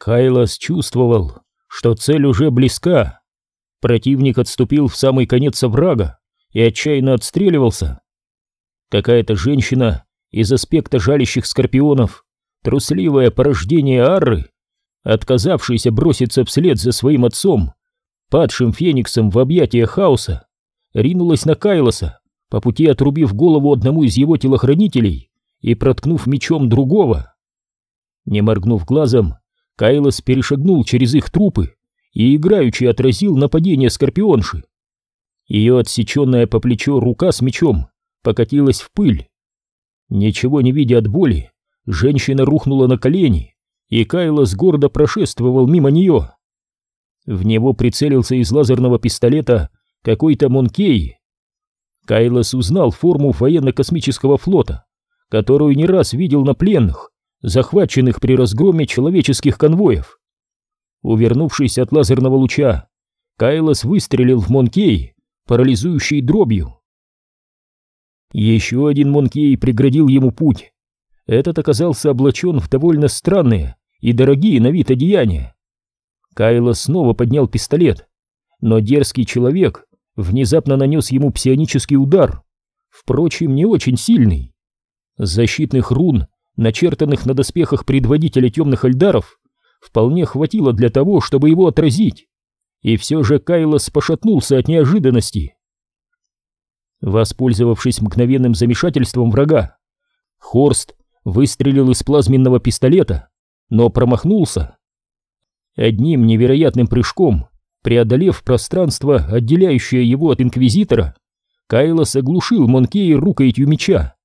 Кайлас чувствовал, что цель уже близка. Противник отступил в самый конец оврага и отчаянно отстреливался. Какая-то женщина из аспекта жалящих скорпионов, трусливое порождение Арры, отказавшаяся броситься вслед за своим отцом, падшим фениксом в объятия хаоса, ринулась на Кайлоса, по пути отрубив голову одному из его телохранителей и проткнув мечом другого. Не моргнув глазом, Кайлос перешагнул через их трупы и играючи отразил нападение скорпионши. Ее отсеченная по плечо рука с мечом покатилась в пыль. Ничего не видя от боли, женщина рухнула на колени, и Кайлос гордо прошествовал мимо нее. В него прицелился из лазерного пистолета какой-то Монкей. Кайлос узнал форму военно-космического флота, которую не раз видел на пленных, захваченных при разгроме человеческих конвоев. Увернувшись от лазерного луча, Кайлос выстрелил в Монкей, парализующий дробью. Еще один Монкей преградил ему путь. Этот оказался облачен в довольно странные и дорогие на вид одеяния. Кайло снова поднял пистолет, но дерзкий человек внезапно нанес ему псионический удар, впрочем, не очень сильный. Защитных рун, начертанных на доспехах предводителя темных альдаров, вполне хватило для того, чтобы его отразить, и все же Кайлос пошатнулся от неожиданности. Воспользовавшись мгновенным замешательством врага, Хорст выстрелил из плазменного пистолета, но промахнулся. Одним невероятным прыжком, преодолев пространство, отделяющее его от Инквизитора, Кайлос оглушил Монкея рукоятью меча.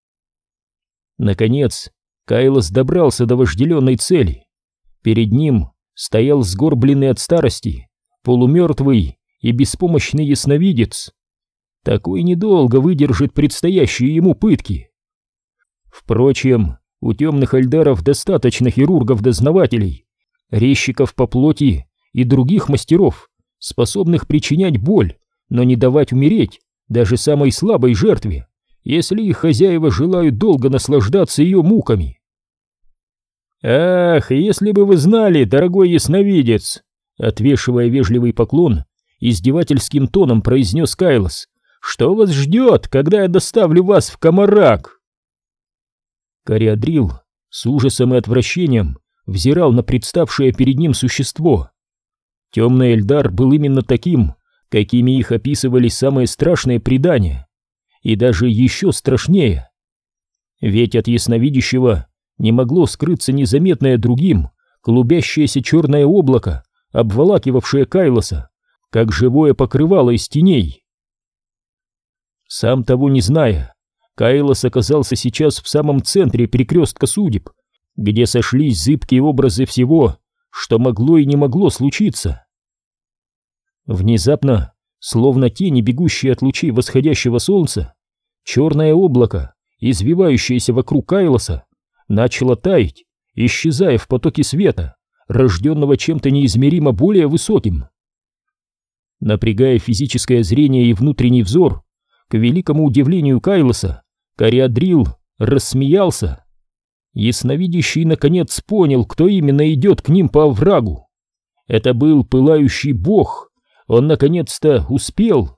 Наконец, Кайлос добрался до вожделенной цели. Перед ним стоял сгорбленный от старости, полумертвый и беспомощный ясновидец. Такой недолго выдержит предстоящие ему пытки. Впрочем, у темных альдаров достаточно хирургов-дознавателей, резчиков по плоти и других мастеров, способных причинять боль, но не давать умереть даже самой слабой жертве, если их хозяева желают долго наслаждаться ее муками. «Ах, если бы вы знали, дорогой ясновидец!» Отвешивая вежливый поклон, издевательским тоном произнес Кайлос. Что вас ждет, когда я доставлю вас в Комарак?» Кориадрил с ужасом и отвращением взирал на представшее перед ним существо. Темный Эльдар был именно таким, какими их описывали самые страшные предания, и даже еще страшнее. Ведь от ясновидящего не могло скрыться незаметное другим клубящееся черное облако, обволакивавшее Кайлоса, как живое покрывало из теней. Сам того не зная, Кайлос оказался сейчас в самом центре перекрестка судеб, где сошлись зыбкие образы всего, что могло и не могло случиться. Внезапно, словно тени, бегущие от лучей восходящего солнца, черное облако, извивающееся вокруг Кайлоса, начало таять, исчезая в потоке света, рожденного чем-то неизмеримо более высоким. Напрягая физическое зрение и внутренний взор, к великому удивлению Кайлоса, Кориадрил рассмеялся. Ясновидящий наконец понял, кто именно идет к ним по оврагу. Это был пылающий бог. Он наконец-то успел.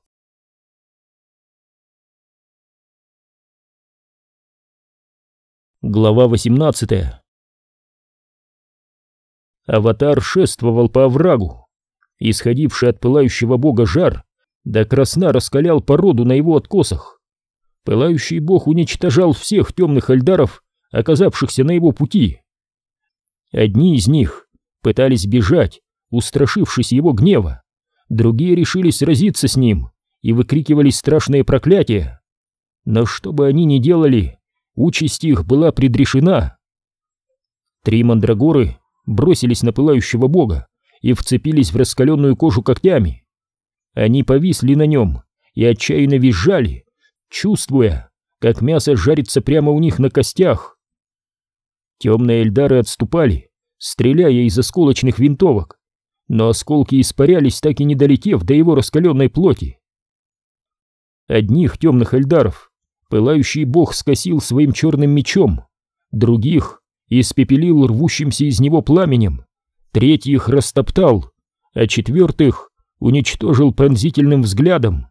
Глава 18 Аватар шествовал по оврагу. Исходивший от пылающего бога жар да красна раскалял породу на его откосах. Пылающий бог уничтожал всех темных альдаров, оказавшихся на его пути. Одни из них пытались бежать, устрашившись его гнева, другие решили сразиться с ним и выкрикивали страшные проклятия. Но что бы они ни делали, участь их была предрешена. Три мандрагоры бросились на пылающего бога и вцепились в раскаленную кожу когтями. Они повисли на нем и отчаянно визжали, чувствуя, как мясо жарится прямо у них на костях. Темные эльдары отступали, стреляя из осколочных винтовок, но осколки испарялись, так и не долетев до его раскаленной плоти. Одних темных эльдаров пылающий бог скосил своим черным мечом, других испепелил рвущимся из него пламенем, третьих растоптал, а четвертых уничтожил пронзительным взглядом.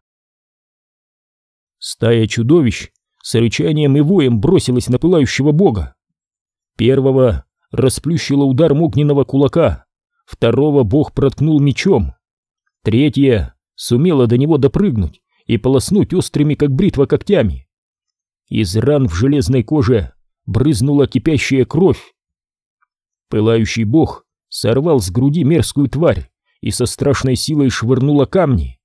Стая чудовищ с рычанием и воем бросилась на пылающего бога. Первого расплющило ударом огненного кулака, второго бог проткнул мечом, третья сумела до него допрыгнуть и полоснуть острыми, как бритва, когтями. Из ран в железной коже брызнула кипящая кровь. Пылающий бог сорвал с груди мерзкую тварь и со страшной силой швырнула камни.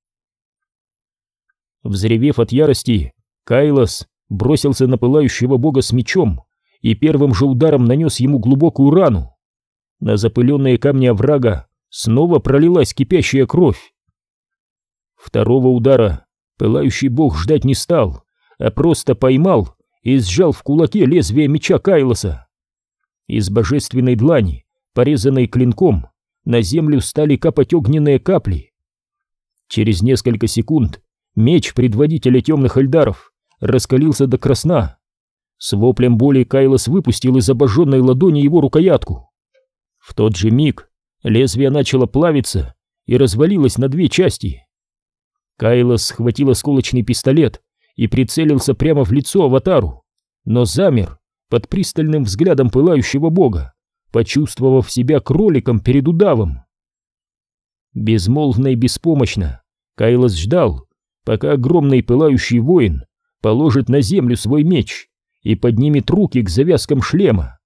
Взревев от ярости, Кайлос бросился на пылающего бога с мечом и первым же ударом нанес ему глубокую рану. На запыленные камни оврага снова пролилась кипящая кровь. Второго удара пылающий бог ждать не стал, а просто поймал и сжал в кулаке лезвие меча Кайлоса. Из божественной длани, порезанной клинком, на землю стали капать огненные капли. Через несколько секунд меч предводителя темных эльдаров раскалился до красна. С воплем боли Кайлос выпустил из обожженной ладони его рукоятку. В тот же миг лезвие начало плавиться и развалилось на две части. Кайлос схватил осколочный пистолет и прицелился прямо в лицо аватару, но замер под пристальным взглядом пылающего бога, почувствовав себя кроликом перед удавом. Безмолвно и беспомощно Кайлос ждал, пока огромный пылающий воин положит на землю свой меч и поднимет руки к завязкам шлема.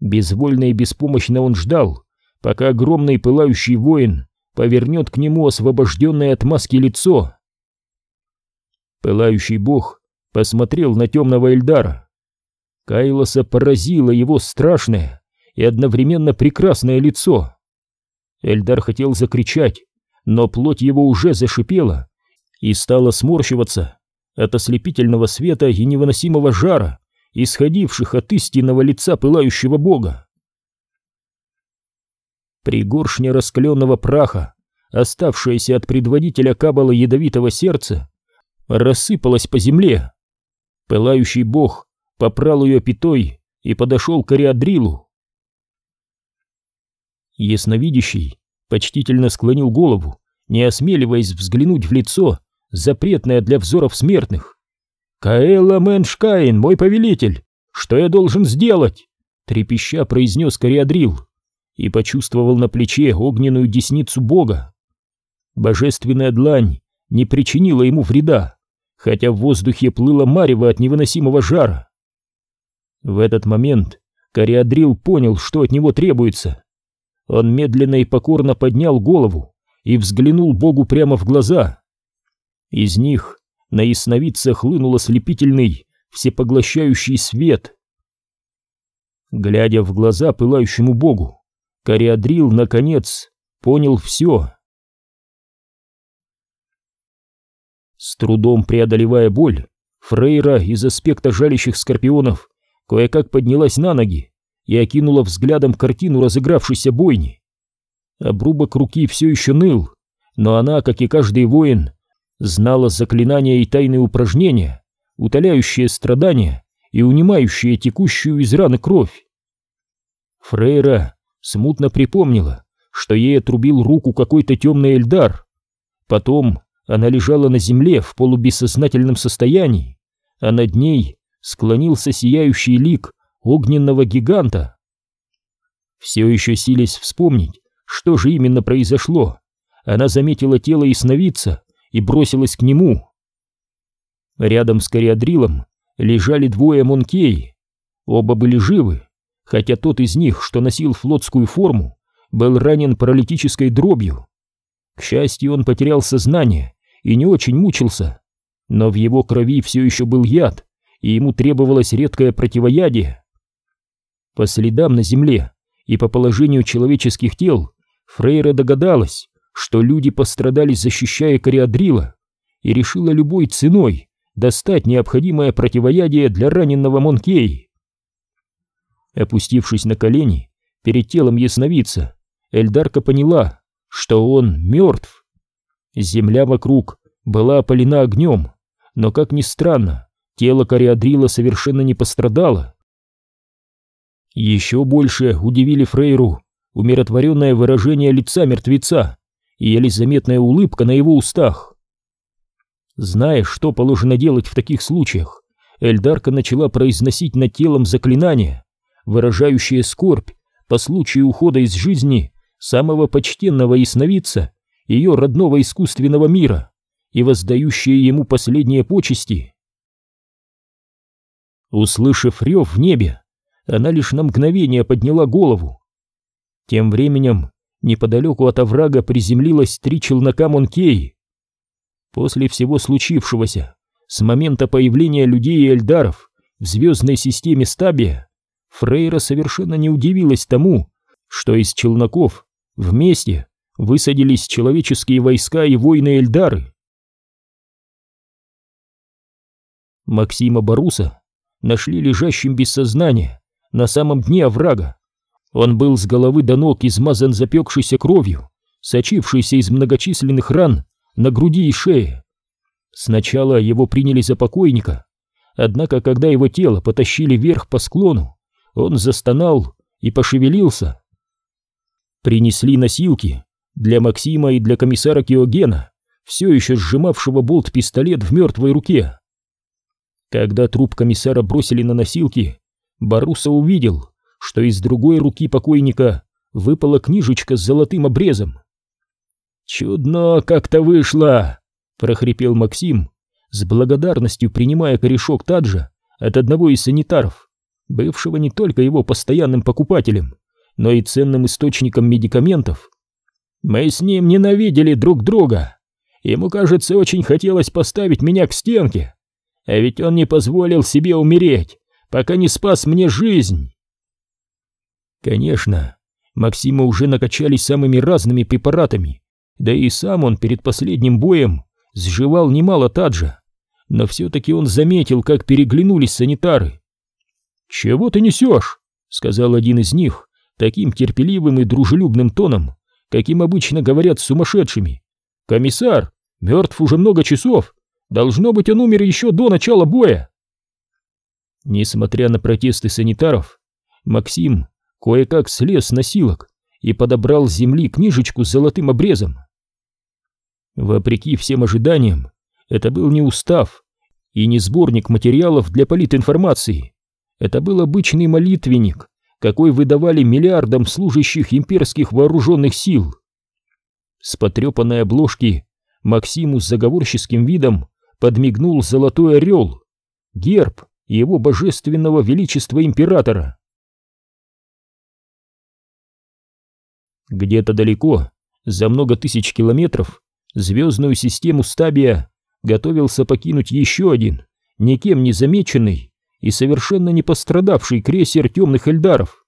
Безвольно и беспомощно он ждал, пока огромный пылающий воин повернет к нему освобожденное от маски лицо. Пылающий бог посмотрел на темного Эльдара. Кайлоса поразило его страшное и одновременно прекрасное лицо. Эльдар хотел закричать, но плоть его уже зашипела и стала сморщиваться от ослепительного света и невыносимого жара, исходивших от истинного лица пылающего бога. Пригоршня раскаленного праха, оставшаяся от предводителя Кабала ядовитого сердца, рассыпалась по земле. Пылающий бог попрал ее пятой и подошел к Ариадрилу. Ясновидящий почтительно склонил голову, не осмеливаясь взглянуть в лицо, запретное для взоров смертных. «Каэла Мэншкайн, мой повелитель, что я должен сделать?» Трепеща произнес Кориадрил и почувствовал на плече огненную десницу бога. Божественная длань не причинила ему вреда, хотя в воздухе плыло марево от невыносимого жара. В этот момент Кориадрил понял, что от него требуется. Он медленно и покорно поднял голову и взглянул Богу прямо в глаза. Из них на ясновидца хлынул ослепительный, всепоглощающий свет. Глядя в глаза пылающему Богу, Кориадрил, наконец, понял все. С трудом преодолевая боль, Фрейра из аспекта жалящих скорпионов кое-как поднялась на ноги и окинула взглядом картину разыгравшейся бойни. Обрубок руки все еще ныл, но она, как и каждый воин, знала заклинания и тайные упражнения, утоляющие страдания и унимающие текущую из раны кровь. Фрейра смутно припомнила, что ей отрубил руку какой-то темный эльдар. Потом она лежала на земле в полубессознательном состоянии, а над ней склонился сияющий лик огненного гиганта. Все еще силясь вспомнить, что же именно произошло, она заметила тело ясновидца и бросилась к нему. Рядом с кориадрилом лежали двое монкей. Оба были живы, хотя тот из них, что носил флотскую форму, был ранен паралитической дробью. К счастью, он потерял сознание и не очень мучился, но в его крови все еще был яд, и ему требовалось редкое противоядие. По следам на земле и по положению человеческих тел Фрейра догадалась, что люди пострадали, защищая Кориадрила, и решила любой ценой достать необходимое противоядие для раненного Монкей. Опустившись на колени перед телом ясновидца, Эльдарка поняла, что он мертв. Земля вокруг была опалена огнем, но, как ни странно, тело Кориадрила совершенно не пострадало. Еще больше удивили Фрейру умиротворенное выражение лица мертвеца и еле заметная улыбка на его устах. Зная, что положено делать в таких случаях, Эльдарка начала произносить над телом заклинание, выражающее скорбь по случаю ухода из жизни самого почтенного ясновидца ее родного искусственного мира и воздающее ему последние почести. Услышав рев в небе, она лишь на мгновение подняла голову. Тем временем неподалеку от оврага приземлилось три челнока Монкеи. После всего случившегося, с момента появления людей и эльдаров в звездной системе Стабия, Фрейра совершенно не удивилась тому, что из челноков вместе высадились человеческие войска и воины Эльдары. Максима Баруса нашли лежащим без сознания на самом дне оврага. Он был с головы до ног измазан запекшейся кровью, сочившейся из многочисленных ран на груди и шее. Сначала его приняли за покойника, однако когда его тело потащили вверх по склону, он застонал и пошевелился. Принесли носилки для Максима и для комиссара Киогена, все еще сжимавшего болт-пистолет в мертвой руке. Когда труп комиссара бросили на носилки, Баруса увидел, что из другой руки покойника выпала книжечка с золотым обрезом. «Чудно как-то вышло!» — прохрипел Максим, с благодарностью принимая корешок Таджа от одного из санитаров, бывшего не только его постоянным покупателем, но и ценным источником медикаментов. «Мы с ним ненавидели друг друга. Ему, кажется, очень хотелось поставить меня к стенке, а ведь он не позволил себе умереть, пока не спас мне жизнь. Конечно, Максима уже накачали самыми разными препаратами, да и сам он перед последним боем сживал немало таджа, но все-таки он заметил, как переглянулись санитары. «Чего ты несешь?» — сказал один из них таким терпеливым и дружелюбным тоном, каким обычно говорят с сумасшедшими. «Комиссар, мертв уже много часов, Должно быть, он умер еще до начала боя. Несмотря на протесты санитаров, Максим кое-как слез с носилок и подобрал с земли книжечку с золотым обрезом. Вопреки всем ожиданиям, это был не устав и не сборник материалов для политинформации. Это был обычный молитвенник, какой выдавали миллиардам служащих имперских вооруженных сил. С потрепанной обложки Максиму с заговорческим видом подмигнул золотой орел, герб его божественного величества императора. Где-то далеко, за много тысяч километров, звездную систему Стабия готовился покинуть еще один, никем не замеченный и совершенно не пострадавший крейсер темных эльдаров.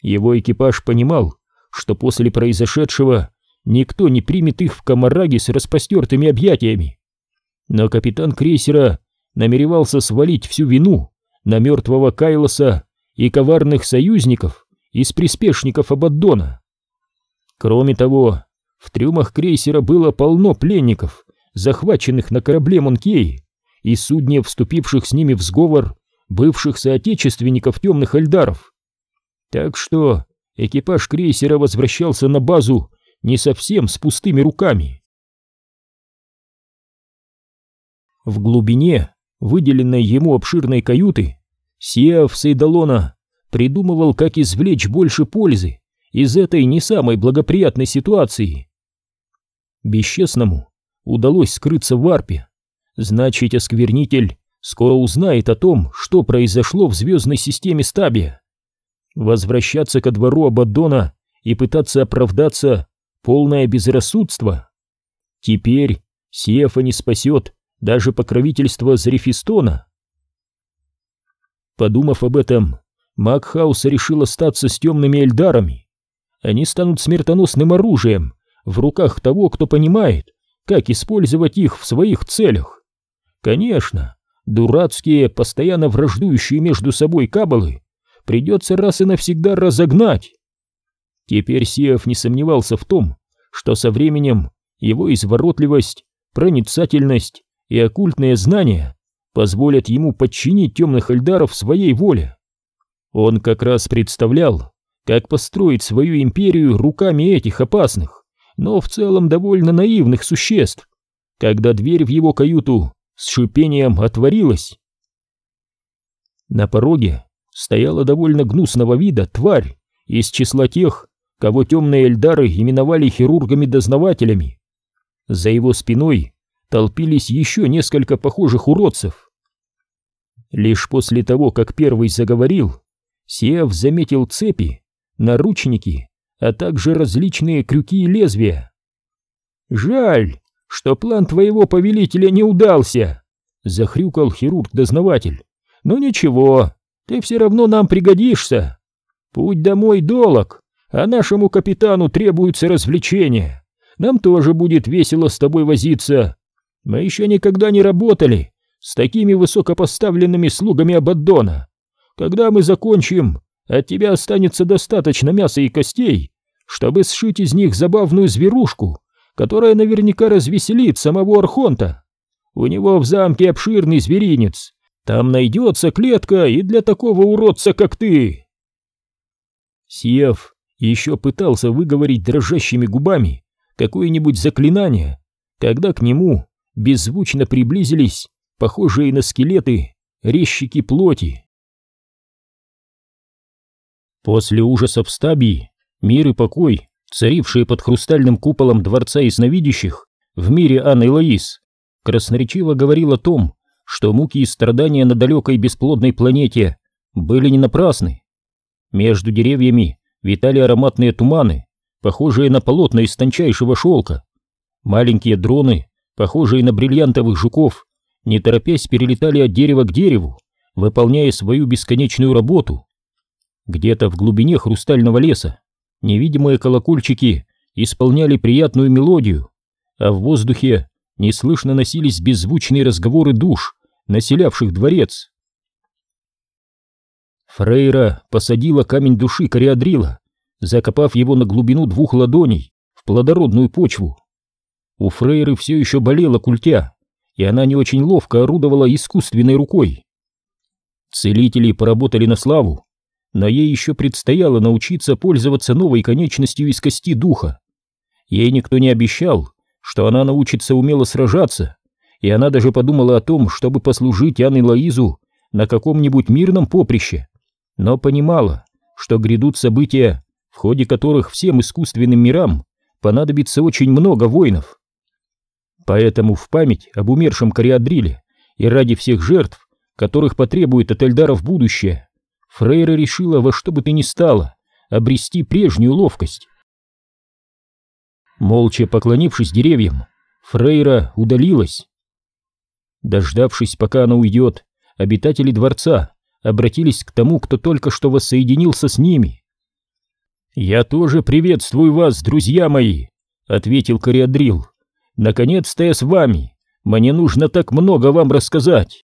Его экипаж понимал, что после произошедшего никто не примет их в Камараге с распростертыми объятиями но капитан крейсера намеревался свалить всю вину на мертвого Кайлоса и коварных союзников из приспешников Абаддона. Кроме того, в трюмах крейсера было полно пленников, захваченных на корабле Монкей и суднев, вступивших с ними в сговор бывших соотечественников темных эльдаров. Так что экипаж крейсера возвращался на базу не совсем с пустыми руками. В глубине, выделенной ему обширной каюты, Сиав Сейдалона придумывал, как извлечь больше пользы из этой не самой благоприятной ситуации. Бесчестному удалось скрыться в арпе, значит, осквернитель скоро узнает о том, что произошло в звездной системе Стабия. Возвращаться ко двору Абаддона и пытаться оправдаться — полное безрассудство. Теперь Сиефа не спасет даже покровительство Зарифистона. Подумав об этом, Макхаус решил остаться с темными эльдарами. Они станут смертоносным оружием в руках того, кто понимает, как использовать их в своих целях. Конечно, дурацкие, постоянно враждующие между собой кабалы придется раз и навсегда разогнать. Теперь Сиев не сомневался в том, что со временем его изворотливость, проницательность и оккультные знания позволят ему подчинить темных эльдаров своей воле. Он как раз представлял, как построить свою империю руками этих опасных, но в целом довольно наивных существ, когда дверь в его каюту с шипением отворилась. На пороге стояла довольно гнусного вида тварь из числа тех, кого темные эльдары именовали хирургами-дознавателями. За его спиной толпились еще несколько похожих уродцев. Лишь после того, как первый заговорил, Сев заметил цепи, наручники, а также различные крюки и лезвия. «Жаль, что план твоего повелителя не удался!» — захрюкал хирург-дознаватель. «Но ничего, ты все равно нам пригодишься. Путь домой долог, а нашему капитану требуются развлечения. Нам тоже будет весело с тобой возиться. Мы еще никогда не работали с такими высокопоставленными слугами Абаддона. Когда мы закончим, от тебя останется достаточно мяса и костей, чтобы сшить из них забавную зверушку, которая наверняка развеселит самого Архонта. У него в замке обширный зверинец. Там найдется клетка и для такого уродца, как ты. Сев еще пытался выговорить дрожащими губами какое-нибудь заклинание, когда к нему беззвучно приблизились похожие на скелеты резчики плоти. После ужасов стабии мир и покой, царившие под хрустальным куполом дворца ясновидящих в мире Анны Лоис, красноречиво говорил о том, что муки и страдания на далекой бесплодной планете были не напрасны. Между деревьями витали ароматные туманы, похожие на полотна из тончайшего шелка. Маленькие дроны, похожие на бриллиантовых жуков, не торопясь перелетали от дерева к дереву, выполняя свою бесконечную работу. Где-то в глубине хрустального леса невидимые колокольчики исполняли приятную мелодию, а в воздухе неслышно носились беззвучные разговоры душ, населявших дворец. Фрейра посадила камень души кориадрила, закопав его на глубину двух ладоней в плодородную почву. У Фрейры все еще болела культя, и она не очень ловко орудовала искусственной рукой. Целители поработали на славу, но ей еще предстояло научиться пользоваться новой конечностью из кости духа. Ей никто не обещал, что она научится умело сражаться, и она даже подумала о том, чтобы послужить Анне Лоизу на каком-нибудь мирном поприще но понимала, что грядут события, в ходе которых всем искусственным мирам понадобится очень много воинов. Поэтому в память об умершем Кориадриле и ради всех жертв, которых потребует от Эльдаров будущее, Фрейра решила во что бы то ни стало обрести прежнюю ловкость. Молча поклонившись деревьям, Фрейра удалилась. Дождавшись, пока она уйдет, обитатели дворца обратились к тому, кто только что воссоединился с ними. «Я тоже приветствую вас, друзья мои», — ответил Кориадрил. «Наконец-то я с вами. Мне нужно так много вам рассказать».